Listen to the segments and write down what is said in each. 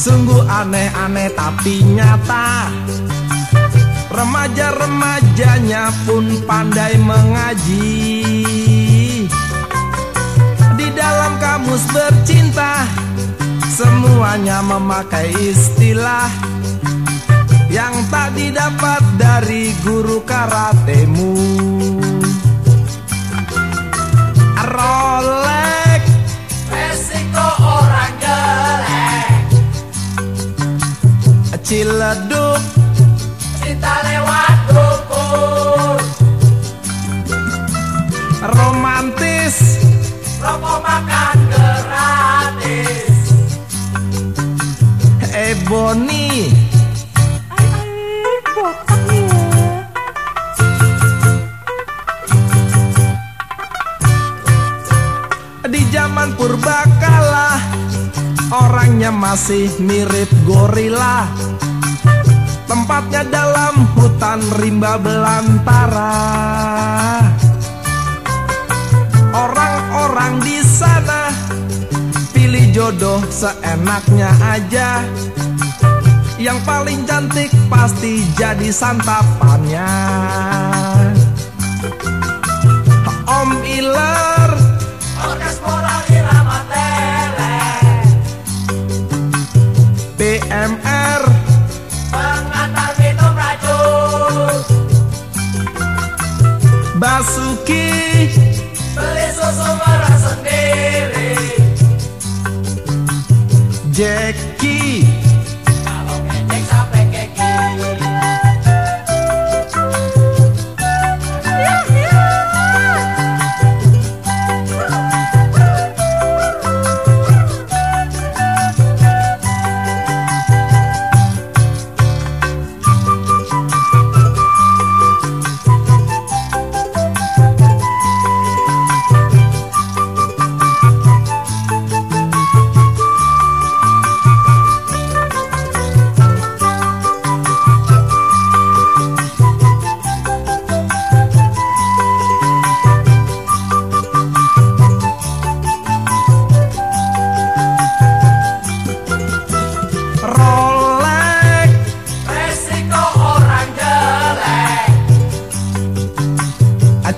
Sungguh aneh-aneh tapi nyata. Remaja-remajanya pun pandai mengaji. Di dalam kamus bercinta Semuanya memakai istilah Yang tak didapat dari guru karatemu Ciledug. Cinta lewat dukun Romantis. Rokok makan gratis. Ebony. Di zaman purbakala Orangnya masih mirip gorila. Tempatnya dalam hutan rimba belantara. Orang-orang di sana Pilih jodoh seenaknya aja. Yang paling cantik pasti jadi santapannya. Om Iler Jackie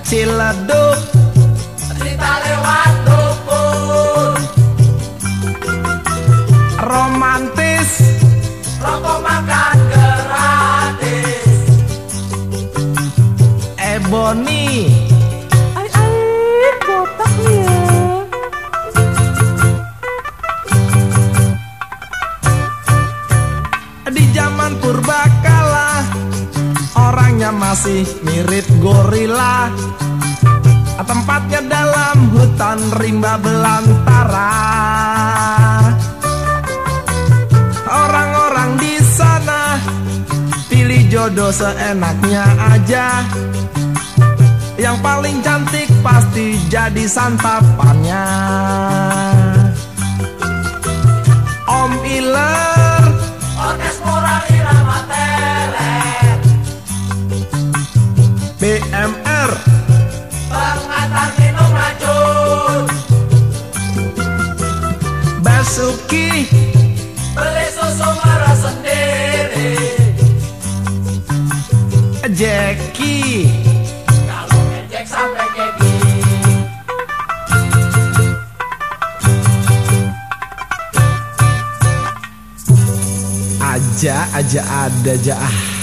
Ciledug Cerita lewat dukun Romantis. Rokok makan gratis. Ebony. Ay ay botak ya Di zaman purbakala Orangnya masih mirip gorila. Tempatnya dalam hutan rimba belantara. Orang-orang di sana Pilih jodoh seenaknya aja. Yang paling cantik pasti jadi santapannya. Om Iler. Orkes moral irama Jackie. Kalau ngecek sampai keki Aja aja ada aja ah